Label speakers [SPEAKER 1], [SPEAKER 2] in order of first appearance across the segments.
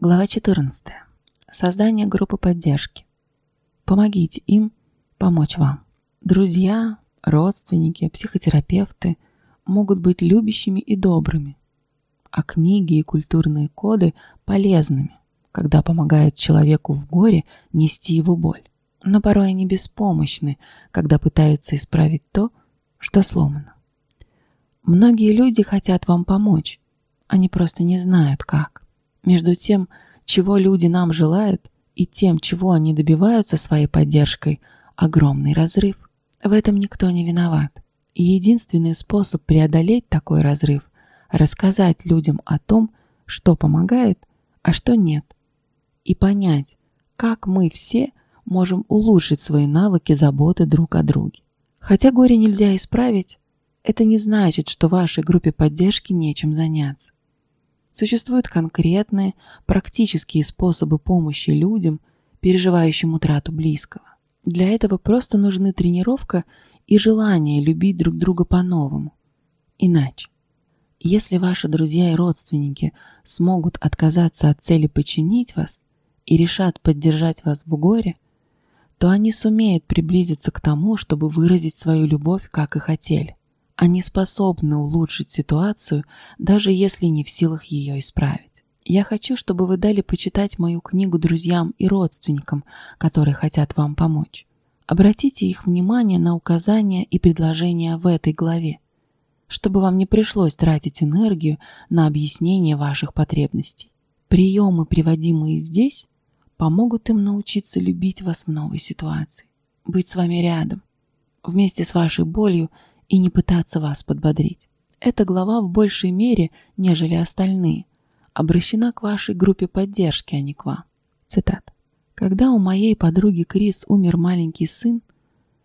[SPEAKER 1] Глава 14. Создание группы поддержки. Помогите им помочь вам. Друзья, родственники, психотерапевты могут быть любящими и добрыми, а книги и культурные коды полезными, когда помогают человеку в горе нести его боль. Но порой они беспомощны, когда пытаются исправить то, что сломано. Многие люди хотят вам помочь, они просто не знают как. Между тем, чего люди нам желают, и тем, чего они добиваются своей поддержкой, огромный разрыв. В этом никто не виноват. И единственный способ преодолеть такой разрыв – рассказать людям о том, что помогает, а что нет. И понять, как мы все можем улучшить свои навыки заботы друг о друге. Хотя горе нельзя исправить, это не значит, что вашей группе поддержки нечем заняться. Существуют конкретные, практические способы помощи людям, переживающим утрату близкого. Для этого просто нужны тренировка и желание любить друг друга по-новому. Иначе. Если ваши друзья и родственники смогут отказаться от цели починить вас и решат поддержать вас в горе, то они сумеют приблизиться к тому, чтобы выразить свою любовь, как и хотели. Они способны улучшить ситуацию, даже если не в силах ее исправить. Я хочу, чтобы вы дали почитать мою книгу друзьям и родственникам, которые хотят вам помочь. Обратите их внимание на указания и предложения в этой главе, чтобы вам не пришлось тратить энергию на объяснение ваших потребностей. Приемы, приводимые здесь, помогут им научиться любить вас в новой ситуации, быть с вами рядом, вместе с вашей болью – и не пытаться вас подбодрить. Эта глава в большей мере, нежели остальные, обращена к вашей группе поддержки, а не к вам. Цитат. Когда у моей подруги Крис умер маленький сын,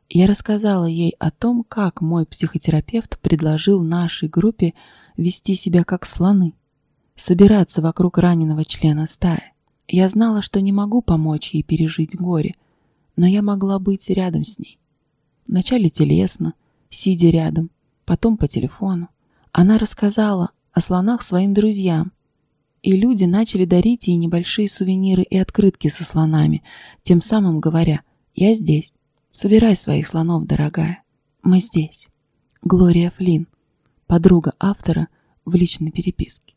[SPEAKER 1] я рассказала ей о том, как мой психотерапевт предложил нашей группе вести себя как слоны, собираться вокруг раненого члена стаи. Я знала, что не могу помочь ей пережить горе, но я могла быть рядом с ней. Вначале телесно, сидя рядом, потом по телефону. Она рассказала о слонах своим друзьям, и люди начали дарить ей небольшие сувениры и открытки со слонами, тем самым говоря «Я здесь, собирай своих слонов, дорогая, мы здесь». Глория Флинн, подруга автора в личной переписке.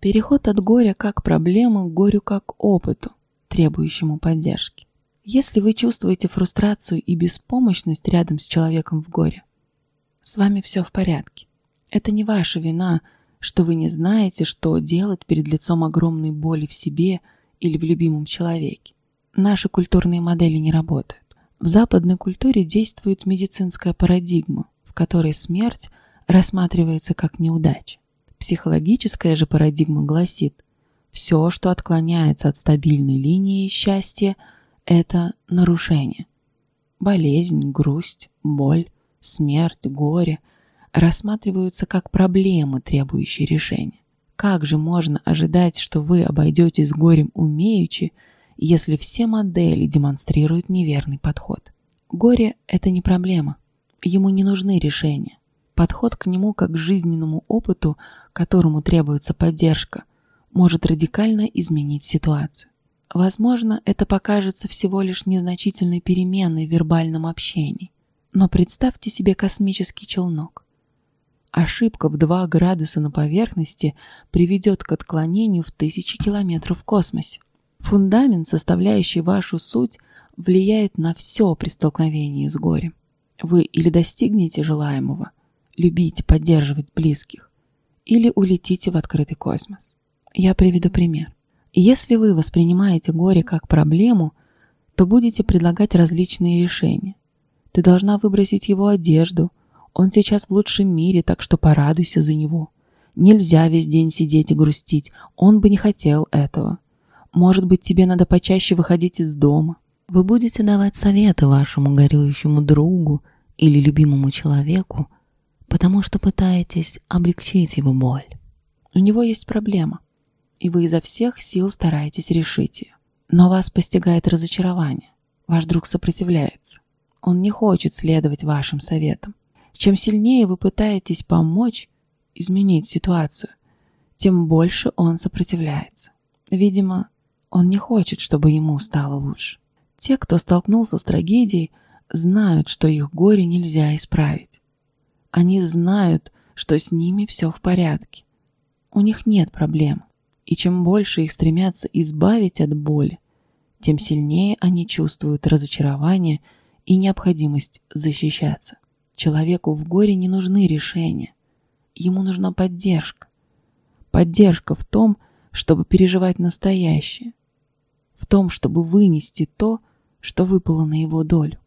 [SPEAKER 1] Переход от горя как проблемы к горю как опыту, требующему поддержки. Если вы чувствуете фрустрацию и беспомощность рядом с человеком в горе, с вами все в порядке. Это не ваша вина, что вы не знаете, что делать перед лицом огромной боли в себе или в любимом человеке. Наши культурные модели не работают. В западной культуре действует медицинская парадигма, в которой смерть рассматривается как неудача. Психологическая же парадигма гласит, все, что отклоняется от стабильной линии счастья, это нарушение. Болезнь, грусть, боль, смерть, горе рассматриваются как проблемы, требующие решения. Как же можно ожидать, что вы обойдетесь горем умеючи, если все модели демонстрируют неверный подход? Горе – это не проблема. Ему не нужны решения. Подход к нему как к жизненному опыту, которому требуется поддержка, может радикально изменить ситуацию. Возможно, это покажется всего лишь незначительной переменой в вербальном общении. Но представьте себе космический челнок. Ошибка в 2 градуса на поверхности приведет к отклонению в тысячи километров в космосе. Фундамент, составляющий вашу суть, влияет на все при столкновении с горем. Вы или достигнете желаемого, любите поддерживать близких, или улетите в открытый космос. Я приведу пример. Если вы воспринимаете горе как проблему, то будете предлагать различные решения. Ты должна выбросить его одежду. Он сейчас в лучшем мире, так что порадуйся за него. Нельзя весь день сидеть и грустить. Он бы не хотел этого. Может быть, тебе надо почаще выходить из дома. Вы будете давать советы вашему горюющему другу или любимому человеку, потому что пытаетесь облегчить его боль. У него есть проблема, и вы изо всех сил стараетесь решить ее. Но вас постигает разочарование. Ваш друг сопротивляется. Он не хочет следовать вашим советам. Чем сильнее вы пытаетесь помочь изменить ситуацию, тем больше он сопротивляется. Видимо, Он не хочет, чтобы ему стало лучше. Те, кто столкнулся с трагедией, знают, что их горе нельзя исправить. Они знают, что с ними все в порядке. У них нет проблем. И чем больше их стремятся избавить от боли, тем сильнее они чувствуют разочарование и необходимость защищаться. Человеку в горе не нужны решения. Ему нужна поддержка. Поддержка в том, чтобы переживать настоящее. В том, чтобы вынести то, что выпало на его долю.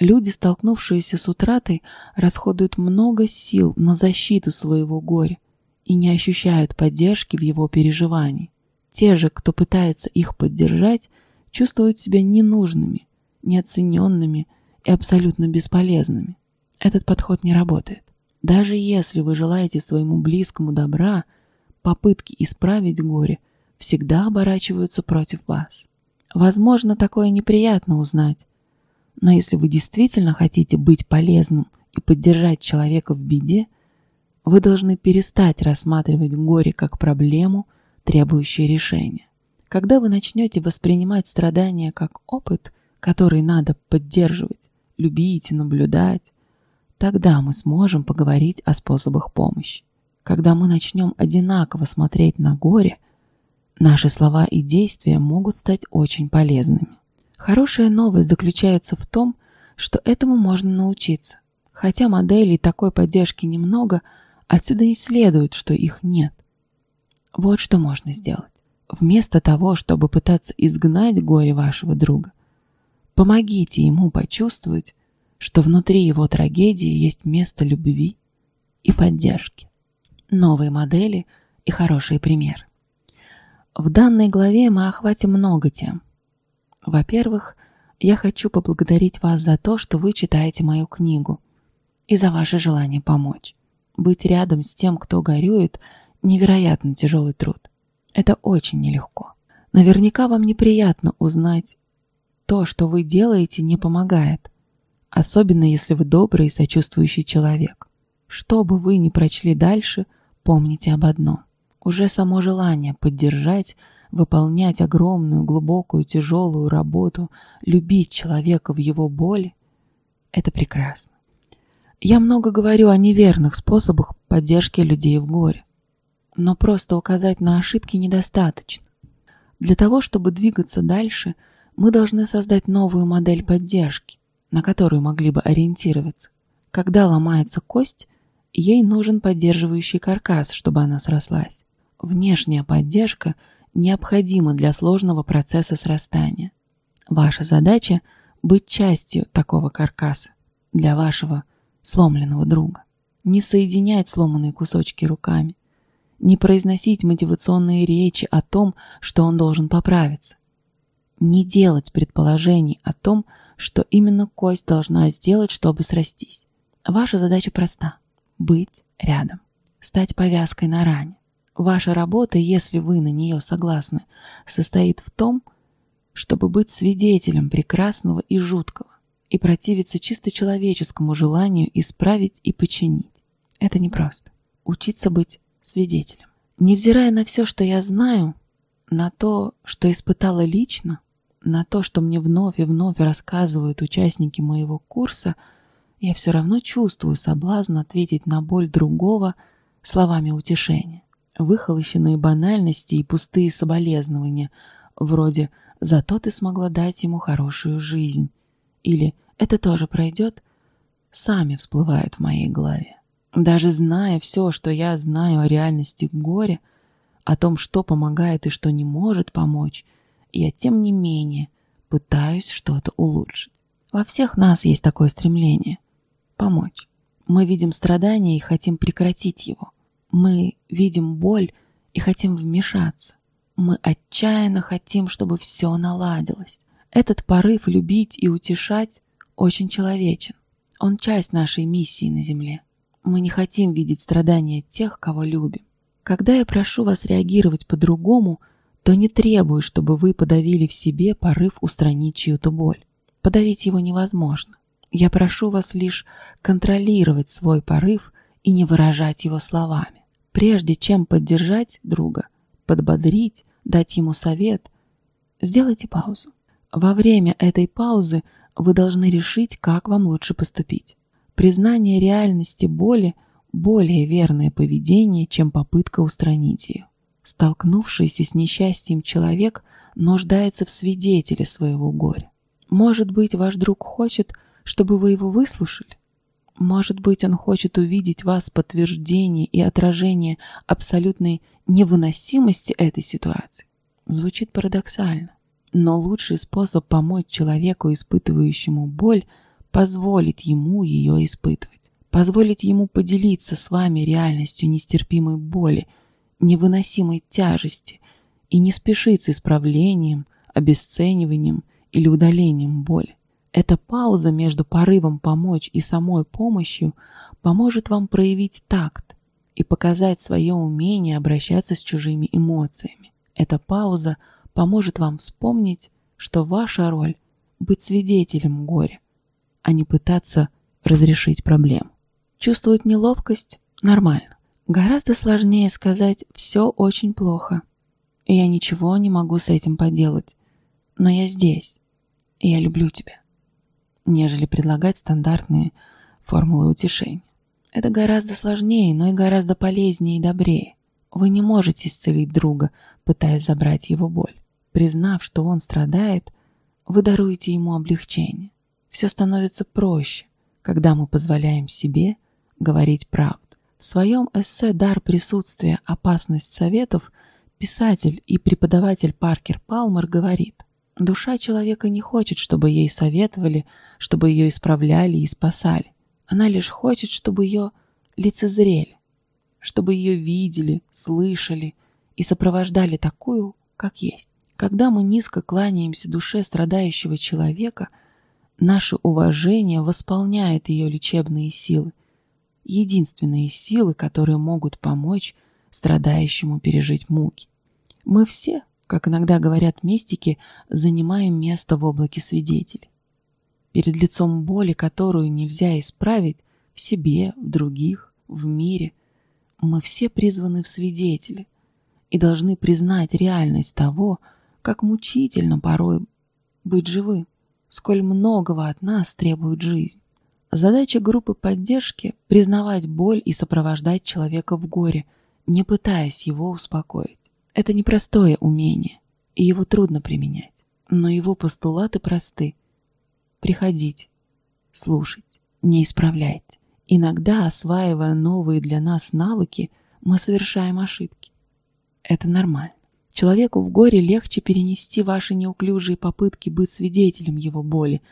[SPEAKER 1] Люди, столкнувшиеся с утратой, расходуют много сил на защиту своего горя и не ощущают поддержки в его переживании. Те же, кто пытается их поддержать, чувствуют себя ненужными, неоцененными и абсолютно бесполезными. Этот подход не работает. Даже если вы желаете своему близкому добра, попытки исправить горе всегда оборачиваются против вас. Возможно, такое неприятно узнать, но если вы действительно хотите быть полезным и поддержать человека в беде, вы должны перестать рассматривать горе как проблему, требующую решения. Когда вы начнете воспринимать страдания как опыт, который надо поддерживать, любить и наблюдать, тогда мы сможем поговорить о способах помощи. Когда мы начнем одинаково смотреть на горе, наши слова и действия могут стать очень полезными. Хорошая новость заключается в том, что этому можно научиться. Хотя моделей такой поддержки немного, отсюда не следует, что их нет. Вот что можно сделать. Вместо того, чтобы пытаться изгнать горе вашего друга, помогите ему почувствовать, что внутри его трагедии есть место любви и поддержки. Новые модели и хорошие примеры. В данной главе мы охватим много тем – во-первых, я хочу поблагодарить вас за то, что вы читаете мою книгу и за ваше желание помочь. Быть рядом с тем, кто горюет, невероятно тяжелый труд. Это очень нелегко. Наверняка вам неприятно узнать, то, что вы делаете, не помогает, особенно если вы добрый и сочувствующий человек. Что бы вы ни прочли дальше, помните об одном. Уже само желание поддержать – выполнять огромную, глубокую, тяжелую работу, любить человека в его боли – это прекрасно. Я много говорю о неверных способах поддержки людей в горе. Но просто указать на ошибки недостаточно. Для того, чтобы двигаться дальше, мы должны создать новую модель поддержки, на которую могли бы ориентироваться. Когда ломается кость, ей нужен поддерживающий каркас, чтобы она срослась. Внешняя поддержка – необходимо для сложного процесса срастания. Ваша задача – быть частью такого каркаса для вашего сломленного друга. Не соединять сломанные кусочки руками, не произносить мотивационные речи о том, что он должен поправиться, не делать предположений о том, что именно кость должна сделать, чтобы срастись. Ваша задача проста – быть рядом, стать повязкой на ране. Ваша работа, если вы на нее согласны, состоит в том, чтобы быть свидетелем прекрасного и жуткого и противиться чисто человеческому желанию исправить и починить. Это непросто. Учиться быть свидетелем. Невзирая на все, что я знаю, на то, что испытала лично, на то, что мне вновь и вновь рассказывают участники моего курса, я все равно чувствую соблазн ответить на боль другого словами утешения выхолощенные банальности и пустые соболезнования, вроде «зато ты смогла дать ему хорошую жизнь» или «это тоже пройдет», сами всплывают в моей голове. Даже зная все, что я знаю о реальности горя, о том, что помогает и что не может помочь, я, тем не менее, пытаюсь что-то улучшить. Во всех нас есть такое стремление – помочь. Мы видим страдания и хотим прекратить его – мы видим боль и хотим вмешаться. Мы отчаянно хотим, чтобы все наладилось. Этот порыв любить и утешать очень человечен. Он часть нашей миссии на Земле. Мы не хотим видеть страдания тех, кого любим. Когда я прошу вас реагировать по-другому, то не требую, чтобы вы подавили в себе порыв устранить чью-то боль. Подавить его невозможно. Я прошу вас лишь контролировать свой порыв и не выражать его словами. Прежде чем поддержать друга, подбодрить, дать ему совет, Сделайте паузу. Во время этой паузы вы должны решить, как вам лучше поступить. Признание реальности боли – более верное поведение, чем попытка устранить ее. Столкнувшийся с несчастьем человек нуждается в свидетеле своего горя. Может быть, ваш друг хочет, чтобы вы его выслушали? Может быть, он хочет увидеть вас подтверждение и отражение абсолютной невыносимости этой ситуации? Звучит парадоксально. Но лучший способ помочь человеку, испытывающему боль, позволить ему ее испытывать. Позволить ему поделиться с вами реальностью нестерпимой боли, невыносимой тяжести и не спешить с исправлением, обесцениванием или удалением боли. Эта пауза между порывом помочь и самой помощью поможет вам проявить такт и показать свое умение обращаться с чужими эмоциями. Эта пауза поможет вам вспомнить, что ваша роль – быть свидетелем горя, а не пытаться разрешить проблему. Чувствовать неловкость – нормально. Гораздо сложнее сказать «все очень плохо», и я ничего не могу с этим поделать, но я здесь, и я люблю тебя, нежели предлагать стандартные формулы утешения. Это гораздо сложнее, но и гораздо полезнее и добрее. Вы не можете исцелить друга, пытаясь забрать его боль. Признав, что он страдает, вы даруете ему облегчение. Все становится проще, когда мы позволяем себе говорить правду. В своем эссе «Дар присутствия. Опасность советов» писатель и преподаватель Паркер Палмер говорит, душа человека не хочет, чтобы ей советовали, чтобы ее исправляли и спасали. Она лишь хочет, чтобы ее лицезрели, чтобы ее видели, слышали и сопровождали такую, как есть. Когда мы низко кланяемся душе страдающего человека, наше уважение восполняет ее лечебные силы, единственные силы, которые могут помочь страдающему пережить муки. Мы все, как иногда говорят мистики, занимаем место в облаке свидетелей. Перед лицом боли, которую нельзя исправить в себе, в других, в мире, мы все призваны в свидетели и должны признать реальность того, как мучительно порой быть живым, сколь многого от нас требует жизнь. Задача группы поддержки – признавать боль и сопровождать человека в горе, не пытаясь его успокоить. Это непростое умение, и его трудно применять. Но его постулаты просты. Приходить, слушать, не исправлять. Иногда, осваивая новые для нас навыки, мы совершаем ошибки. Это нормально. Человеку в горе легче перенести ваши неуклюжие попытки быть свидетелем его боли,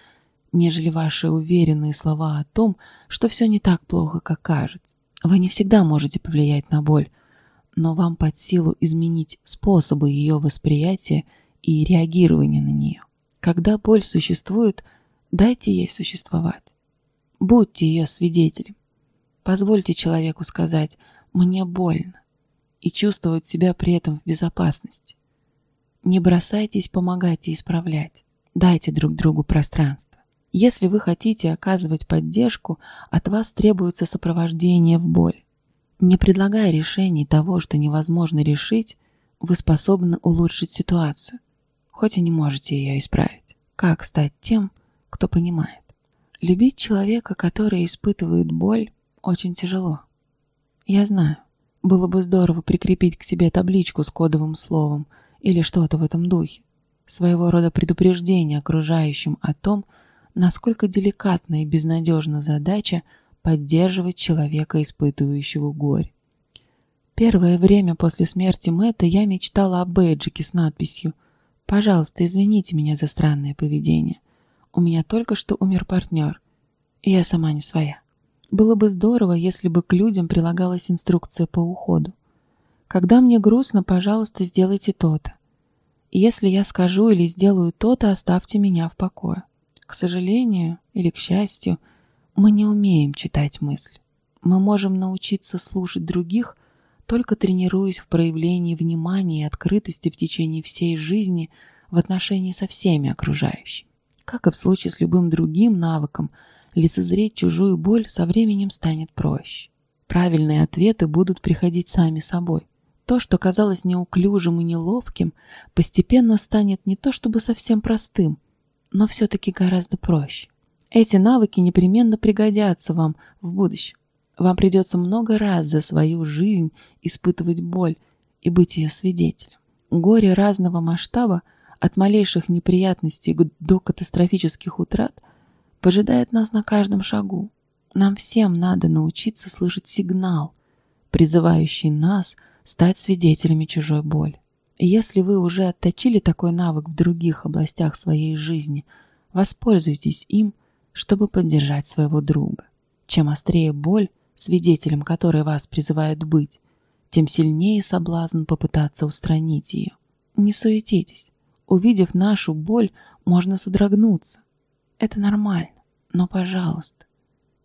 [SPEAKER 1] нежели ваши уверенные слова о том, что все не так плохо, как кажется. Вы не всегда можете повлиять на боль, но вам под силу изменить способы ее восприятия и реагирования на нее. Когда боль существует, дайте ей существовать. Будьте ее свидетелем. Позвольте человеку сказать «мне больно» и чувствовать себя при этом в безопасности. Не бросайтесь помогать и исправлять. Дайте друг другу пространство. Если вы хотите оказывать поддержку, от вас требуется сопровождение в боль. Не предлагая решений того, что невозможно решить, вы способны улучшить ситуацию, хоть и не можете ее исправить. Как стать тем, кто понимает? Любить человека, который испытывает боль, очень тяжело. Я знаю, было бы здорово прикрепить к себе табличку с кодовым словом или что-то в этом духе, своего рода предупреждение окружающим о том, насколько деликатна и безнадежна задача поддерживать человека, испытывающего горе. Первое время после смерти Мэтта я мечтала о бэджике с надписью «Пожалуйста, извините меня за странное поведение. У меня только что умер партнер, и я сама не своя». Было бы здорово, если бы к людям прилагалась инструкция по уходу. Когда мне грустно, пожалуйста, сделайте то-то. Если я скажу или сделаю то-то, оставьте меня в покое. К сожалению или к счастью, мы не умеем читать мысли. Мы можем научиться слушать других, только тренируясь в проявлении внимания и открытости в течение всей жизни в отношении со всеми окружающими. Как и в случае с любым другим навыком, лицезреть чужую боль со временем станет проще. Правильные ответы будут приходить сами собой. то, что казалось неуклюжим и неловким, постепенно станет не то чтобы совсем простым, но все-таки гораздо проще. Эти навыки непременно пригодятся вам в будущем. Вам придется много раз за свою жизнь испытывать боль и быть ее свидетелем. Горе разного масштаба, от малейших неприятностей до катастрофических утрат, поджидает нас на каждом шагу. Нам всем надо научиться слышать сигнал, призывающий нас стать свидетелями чужой боли. Если вы уже отточили такой навык в других областях своей жизни, воспользуйтесь им, чтобы поддержать своего друга. Чем острее боль, свидетелем которой вас призывают быть, тем сильнее соблазн попытаться устранить ее. Не суетитесь. Увидев нашу боль, можно содрогнуться. Это нормально. Но, пожалуйста,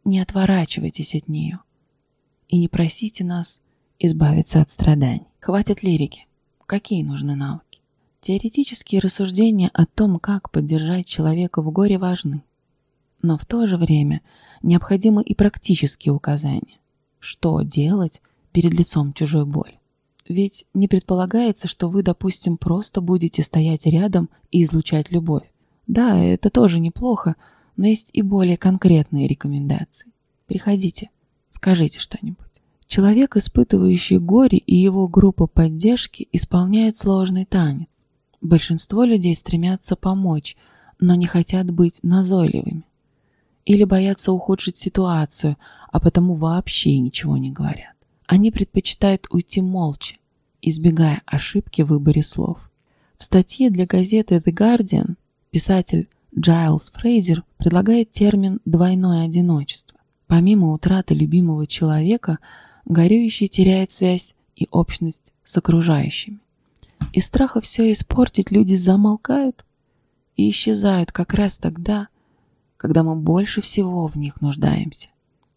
[SPEAKER 1] не отворачивайтесь от нее. И не просите нас избавиться от страданий. Хватит лирики. Какие нужны навыки? Теоретические рассуждения о том, как поддержать человека в горе, важны. Но в то же время необходимы и практические указания. Что делать перед лицом чужой боли? Ведь не предполагается, что вы, допустим, просто будете стоять рядом и излучать любовь. Да, это тоже неплохо, но есть и более конкретные рекомендации. Приходите, скажите что-нибудь. Человек, испытывающий горе и его группа поддержки исполняют сложный танец. Большинство людей стремятся помочь, но не хотят быть назойливыми. Или боятся ухудшить ситуацию, а потому вообще ничего не говорят. Они предпочитают уйти молча, избегая ошибки в выборе слов. В статье для газеты The Guardian писатель Джайлз Фрейзер предлагает термин «двойное одиночество». Помимо утраты любимого человека, горюющий теряет связь и общность с окружающими. Из страха все испортить люди замолкают и исчезают как раз тогда, когда мы больше всего в них нуждаемся.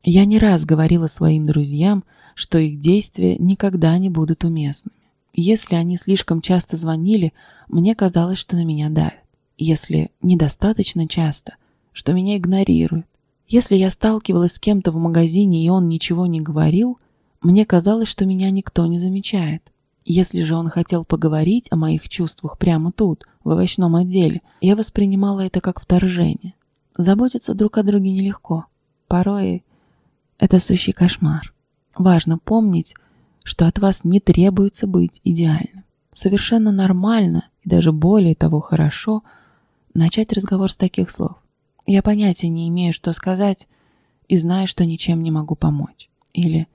[SPEAKER 1] Я не раз говорила своим друзьям, что их действия никогда не будут уместными. Если они слишком часто звонили, мне казалось, что на меня давят если недостаточно часто, что меня игнорируют. Если я сталкивалась с кем-то в магазине, и он ничего не говорил, мне казалось, что меня никто не замечает. Если же он хотел поговорить о моих чувствах прямо тут, в овощном отделе, я воспринимала это как вторжение. Заботиться друг о друге нелегко. Порой это сущий кошмар. Важно помнить, что от вас не требуется быть идеальным. Совершенно нормально и даже более того хорошо – Начать разговор с таких слов. Я понятия не имею, что сказать, и знаю, что ничем не могу помочь. Или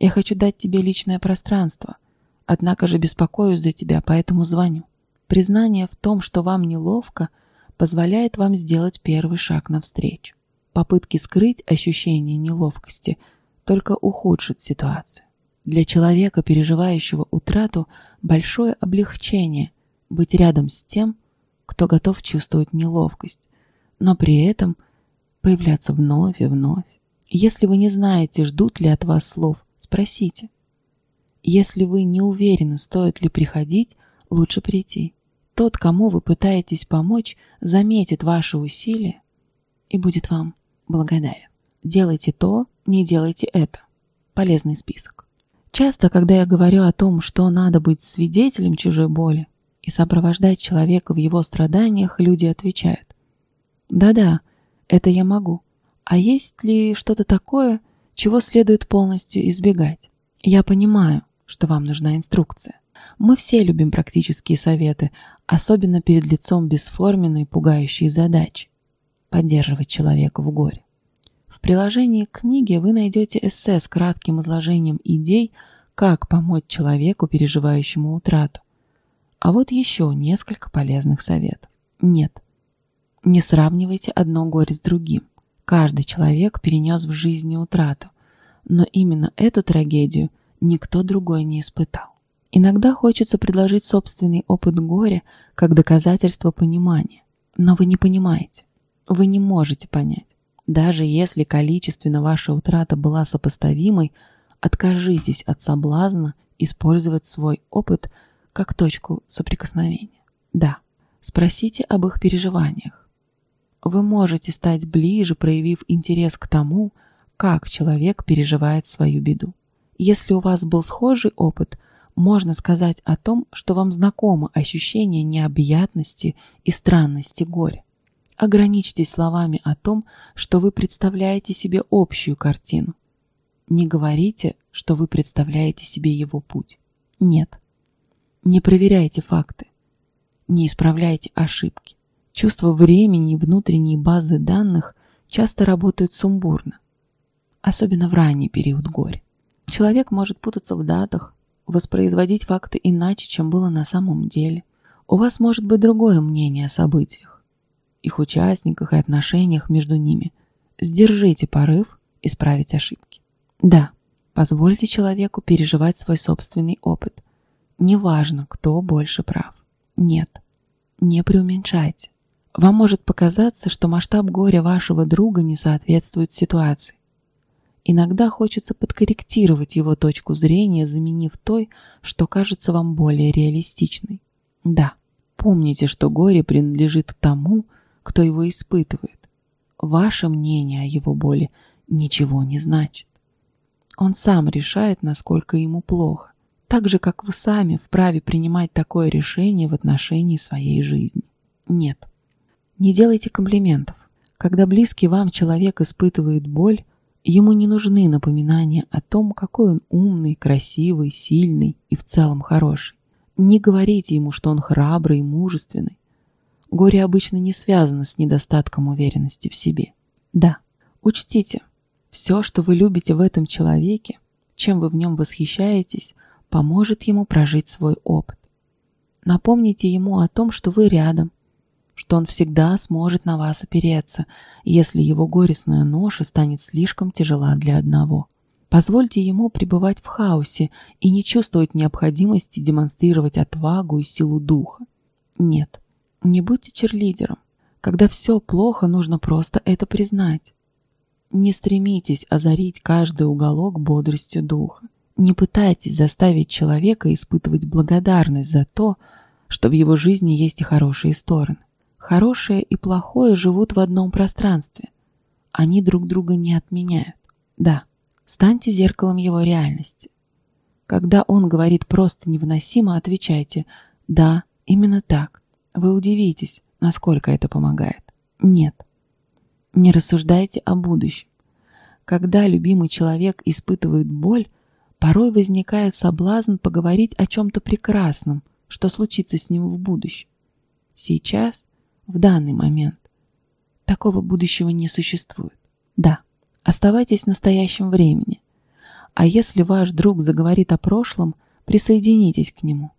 [SPEAKER 1] «Я хочу дать тебе личное пространство, однако же беспокоюсь за тебя, поэтому звоню». Признание в том, что вам неловко, позволяет вам сделать первый шаг навстречу. Попытки скрыть ощущение неловкости только ухудшат ситуацию. Для человека, переживающего утрату, большое облегчение быть рядом с тем, кто готов чувствовать неловкость, но при этом появляться вновь и вновь. Если вы не знаете, ждут ли от вас слов, спросите. Если вы не уверены, стоит ли приходить, лучше прийти. Тот, кому вы пытаетесь помочь, заметит ваши усилия и будет вам благодарен. Делайте то, не делайте это. Полезный список. Часто, когда я говорю о том, что надо быть свидетелем чужой боли, и сопровождать человека в его страданиях, люди отвечают. Да-да, это я могу. А есть ли что-то такое, чего следует полностью избегать? Я понимаю, что вам нужна инструкция. Мы все любим практические советы, особенно перед лицом бесформенной пугающей задачи – поддерживать человека в горе. В приложении к книге вы найдете эссе с кратким изложением идей, как помочь человеку, переживающему утрату. А вот еще несколько полезных советов. Нет, не сравнивайте одно горе с другим. Каждый человек перенес в жизни утрату, но именно эту трагедию никто другой не испытал. Иногда хочется предложить собственный опыт горя как доказательство понимания, но вы не понимаете, вы не можете понять. Даже если количественно ваша утрата была сопоставимой, откажитесь от соблазна использовать свой опыт – как точку соприкосновения. Да, спросите об их переживаниях. Вы можете стать ближе, проявив интерес к тому, как человек переживает свою беду. Если у вас был схожий опыт, можно сказать о том, что вам знакомо ощущение необъятности и странности горя. Ограничьтесь словами о том, что вы представляете себе общую картину. Не говорите, что вы представляете себе его путь. Нет. Не проверяйте факты. Не исправляйте ошибки. Чувство времени и внутренние базы данных часто работают сумбурно, особенно в ранний период горя. Человек может путаться в датах, воспроизводить факты иначе, чем было на самом деле. У вас может быть другое мнение о событиях, их участниках и отношениях между ними. Сдержите порыв исправить ошибки. Да, позвольте человеку переживать свой собственный опыт. Неважно, кто больше прав. Нет, не преуменьшайте. Вам может показаться, что масштаб горя вашего друга не соответствует ситуации. Иногда хочется подкорректировать его точку зрения, заменив той, что кажется вам более реалистичной. Да, помните, что горе принадлежит тому, кто его испытывает. Ваше мнение о его боли ничего не значит. Он сам решает, насколько ему плохо, так же, как вы сами вправе принимать такое решение в отношении своей жизни. Нет, не делайте комплиментов. Когда близкий вам человек испытывает боль, Ему не нужны напоминания о том, какой он умный, красивый, сильный и в целом хороший. Не говорите ему, что он храбрый и мужественный. Горе обычно не связано с недостатком уверенности в себе. Да, учтите, все, что вы любите в этом человеке, чем вы в нем восхищаетесь, поможет ему прожить свой опыт. Напомните ему о том, что вы рядом, что он всегда сможет на вас опереться, если его горестная ноша станет слишком тяжела для одного. Позвольте ему пребывать в хаосе и не чувствовать необходимости демонстрировать отвагу и силу духа. Нет, не будьте черлидером. Когда все плохо, нужно просто это признать. Не стремитесь озарить каждый уголок бодростью духа. Не пытайтесь заставить человека испытывать благодарность за то, что в его жизни есть и хорошие стороны. Хорошее и плохое живут в одном пространстве. Они друг друга не отменяют. Да, станьте зеркалом его реальности. Когда он говорит просто невыносимо, отвечайте «Да, именно так». Вы удивитесь, насколько это помогает. Нет. Не рассуждайте о будущем. Когда любимый человек испытывает боль, порой возникает соблазн поговорить о чем-то прекрасном, что случится с ним в будущем. Сейчас в данный момент. Такого будущего не существует. Да, оставайтесь в настоящем времени. А если ваш друг заговорит о прошлом, присоединитесь к нему.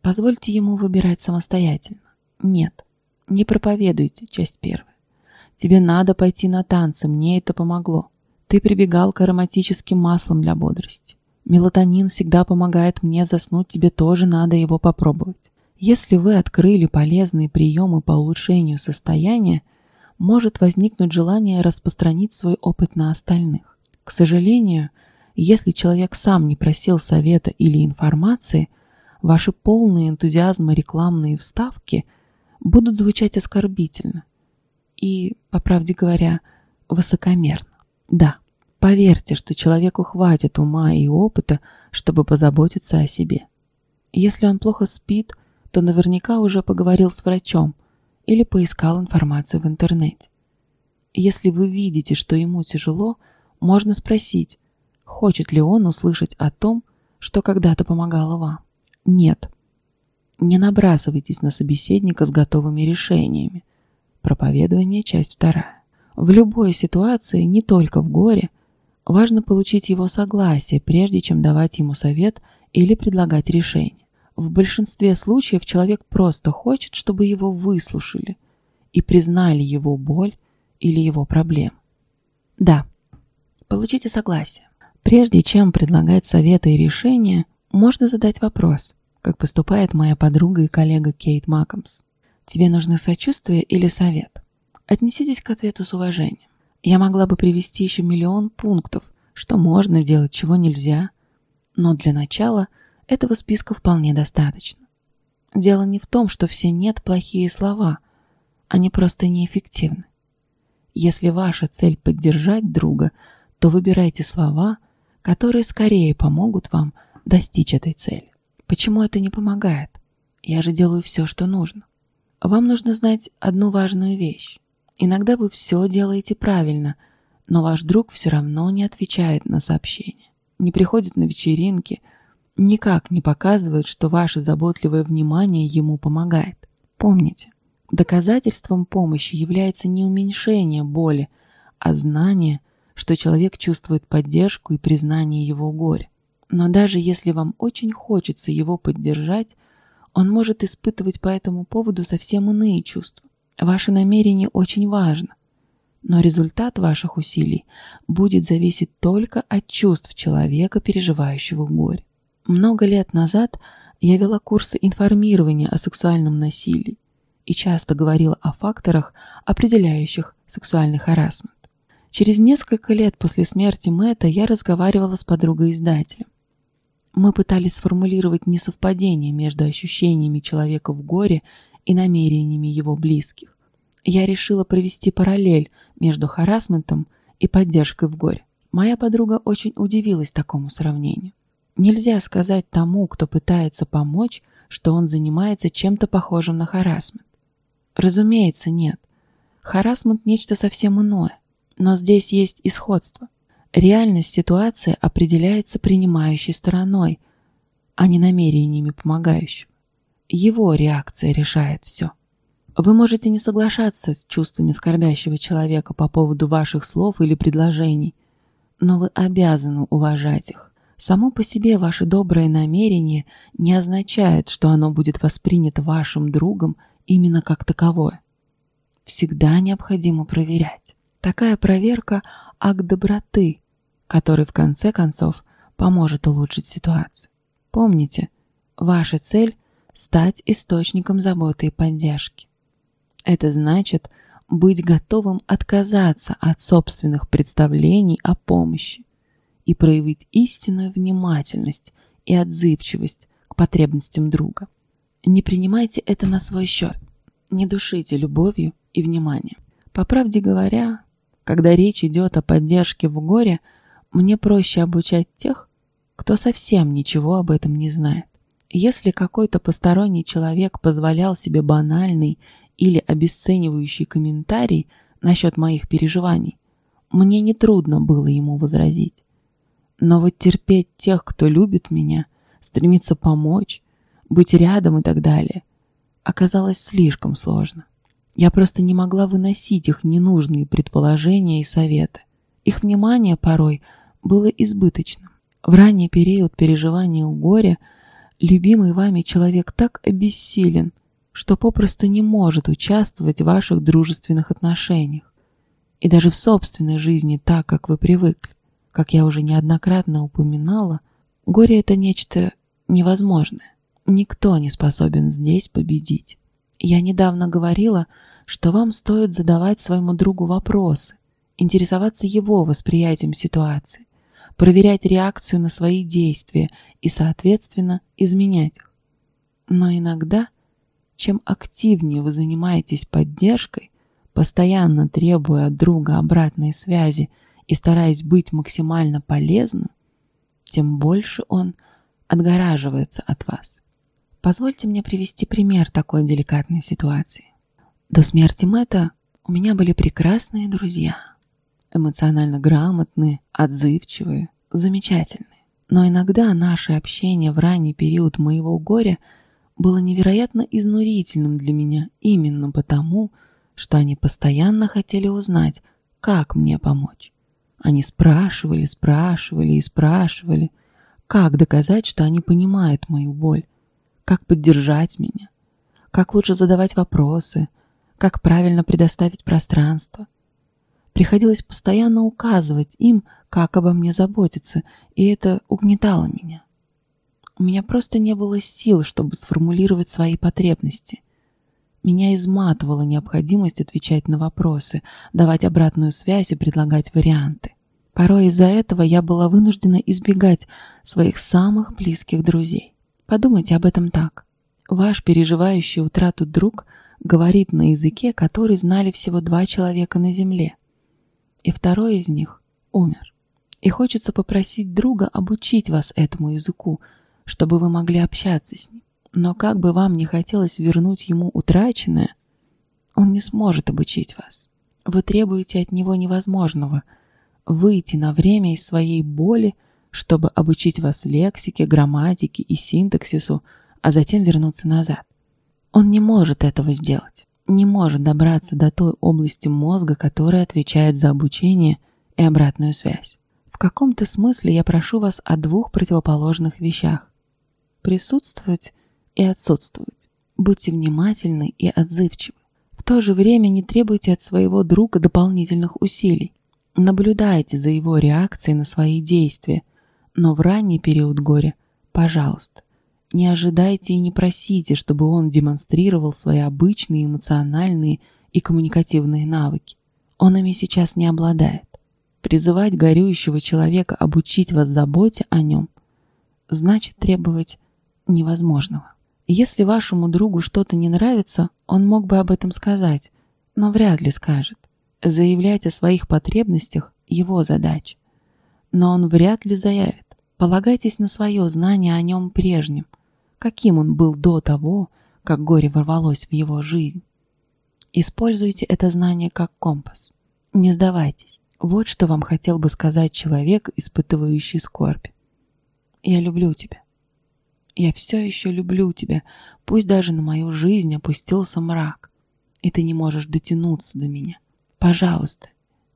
[SPEAKER 1] Позвольте ему выбирать самостоятельно. Нет, не проповедуйте, часть первая. Тебе надо пойти на танцы, мне это помогло. Ты прибегал к ароматическим маслам для бодрости. Мелатонин всегда помогает мне заснуть, тебе тоже надо его попробовать. Если вы открыли полезные приемы по улучшению состояния, может возникнуть желание распространить свой опыт на остальных. К сожалению, если человек сам не просил совета или информации, ваши полные энтузиазма рекламные вставки будут звучать оскорбительно и, по правде говоря, высокомерно. Да, поверьте, что человеку хватит ума и опыта, чтобы позаботиться о себе. Если он плохо спит – то наверняка уже поговорил с врачом или поискал информацию в интернете. Если вы видите, что ему тяжело, можно спросить, хочет ли он услышать о том, что когда-то помогало вам. Нет. Не набрасывайтесь на собеседника с готовыми решениями. Проповедование, часть вторая. В любой ситуации, не только в горе, важно получить его согласие, прежде чем давать ему совет или предлагать решение. В большинстве случаев человек просто хочет, чтобы его выслушали и признали его боль или его проблем. Да, получите согласие. Прежде чем предлагать советы и решения, можно задать вопрос, как поступает моя подруга и коллега Кейт Макомс. Тебе нужны сочувствие или совет? Отнеситесь к ответу с уважением. Я могла бы привести еще миллион пунктов, что можно делать, чего нельзя, но для начала – этого списка вполне достаточно. Дело не в том, что все «нет» плохие слова, они просто неэффективны. Если ваша цель поддержать друга, то выбирайте слова, которые скорее помогут вам достичь этой цели. Почему это не помогает? Я же делаю все, что нужно. Вам нужно знать одну важную вещь. Иногда вы все делаете правильно, но ваш друг все равно не отвечает на сообщения, не приходит на вечеринки, никак не показывает, что ваше заботливое внимание ему помогает. Помните, доказательством помощи является не уменьшение боли, а знание, что человек чувствует поддержку и признание его горя. Но даже если вам очень хочется его поддержать, он может испытывать по этому поводу совсем иные чувства. Ваше намерение очень важно, но результат ваших усилий будет зависеть только от чувств человека, переживающего горе. Много лет назад я вела курсы информирования о сексуальном насилии и часто говорила о факторах, определяющих сексуальный харасмент. Через несколько лет после смерти Мэтта я разговаривала с подругой-издателем. Мы пытались сформулировать несовпадение между ощущениями человека в горе и намерениями его близких. Я решила провести параллель между харасментом и поддержкой в горе. Моя подруга очень удивилась такому сравнению. Нельзя сказать тому, кто пытается помочь, что он занимается чем-то похожим на харасмент. Разумеется, нет. Харасмент – нечто совсем иное. Но здесь есть и сходство. Реальность ситуации определяется принимающей стороной, а не намерениями помогающего. Его реакция решает все. Вы можете не соглашаться с чувствами скорбящего человека по поводу ваших слов или предложений, но вы обязаны уважать их. Само по себе ваше доброе намерение не означает, что оно будет воспринято вашим другом именно как таковое. Всегда необходимо проверять. Такая проверка – акт доброты, который в конце концов поможет улучшить ситуацию. Помните, ваша цель – стать источником заботы и поддержки. Это значит быть готовым отказаться от собственных представлений о помощи и проявить истинную внимательность и отзывчивость к потребностям друга. Не принимайте это на свой счет. Не душите любовью и вниманием. По правде говоря, когда речь идет о поддержке в горе – мне проще обучать тех, кто совсем ничего об этом не знает. Если какой-то посторонний человек позволял себе банальный или обесценивающий комментарий насчет моих переживаний, мне нетрудно было ему возразить. Но вот терпеть тех, кто любит меня, стремится помочь, быть рядом и так далее, оказалось слишком сложно. Я просто не могла выносить их ненужные предположения и советы. Их внимание порой – было избыточным. В ранний период переживания горя любимый вами человек так обессилен, что попросту не может участвовать в ваших дружественных отношениях и даже в собственной жизни так, как вы привыкли. Как я уже неоднократно упоминала, горе — это нечто невозможное. Никто не способен здесь победить. Я недавно говорила, что вам стоит задавать своему другу вопросы, интересоваться его восприятием ситуации, проверять реакцию на свои действия и, соответственно, изменять их. Но иногда, чем активнее вы занимаетесь поддержкой, постоянно требуя от друга обратной связи и стараясь быть максимально полезным, тем больше он отгораживается от вас. Позвольте мне привести пример такой деликатной ситуации. До смерти Мэтта у меня были прекрасные друзья – эмоционально грамотные, отзывчивые, замечательные. Но иногда наше общение в ранний период моего горя было невероятно изнурительным для меня именно потому, что они постоянно хотели узнать, как мне помочь. Они спрашивали, спрашивали и спрашивали, как доказать, что они понимают мою боль, как поддержать меня, как лучше задавать вопросы, как правильно предоставить пространство. Приходилось постоянно указывать им, как обо мне заботиться, и это угнетало меня. У меня просто не было сил, чтобы сформулировать свои потребности. Меня изматывала необходимость отвечать на вопросы, давать обратную связь и предлагать варианты. Порой из-за этого я была вынуждена избегать своих самых близких друзей. Подумайте об этом так. Ваш переживающий утрату друг говорит на языке, который знали всего два человека на Земле – и второй из них умер. И хочется попросить друга обучить вас этому языку, чтобы вы могли общаться с ним. Но как бы вам не хотелось вернуть ему утраченное, он не сможет обучить вас. Вы требуете от него невозможного – выйти на время из своей боли, чтобы обучить вас лексике, грамматике и синтаксису, а затем вернуться назад. Он не может этого сделать, не может добраться до той области мозга, которая отвечает за обучение и обратную связь. В каком-то смысле я прошу вас о двух противоположных вещах. Присутствовать и отсутствовать. Будьте внимательны и отзывчивы. В то же время не требуйте от своего друга дополнительных усилий. Наблюдайте за его реакцией на свои действия, но в ранний период горя, пожалуйста, не ожидайте и не просите, чтобы он демонстрировал свои обычные эмоциональные и коммуникативные навыки. Он ими сейчас не обладает. Призывать горюющего человека обучить вас заботе о нем значит требовать невозможного. Если вашему другу что-то не нравится, он мог бы об этом сказать, но вряд ли скажет. Заявлять о своих потребностях – его задача. Но он вряд ли заявит. Полагайтесь на свое знание о нем прежнем, каким он был до того, как горе ворвалось в его жизнь. Используйте это знание как компас. Не сдавайтесь. Вот что вам хотел бы сказать человек, испытывающий скорбь. Я люблю тебя. Я все еще люблю тебя, пусть даже на мою жизнь опустился мрак, и ты не можешь дотянуться до меня. Пожалуйста,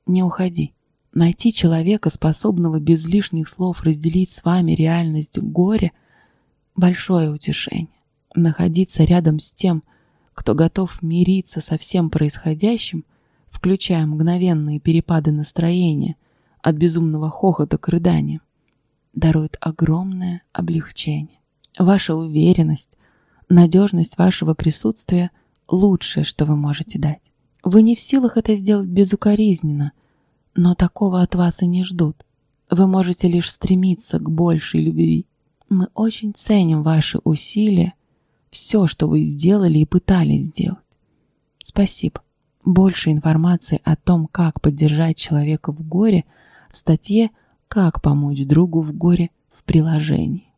[SPEAKER 1] не уходи. Найти человека, способного без лишних слов разделить с вами реальность горя – большое утешение. Находиться рядом с тем, кто готов мириться со всем происходящим – включая мгновенные перепады настроения от безумного хохота к рыданиям, дарует огромное облегчение. Ваша уверенность, надежность вашего присутствия – лучшее, что вы можете дать. Вы не в силах это сделать безукоризненно, но такого от вас и не ждут. Вы можете лишь стремиться к большей любви. Мы очень ценим ваши усилия, все, что вы сделали и пытались сделать. Спасибо. Больше информации о том, как поддержать человека в горе, в статье «Как помочь другу в горе» в приложении.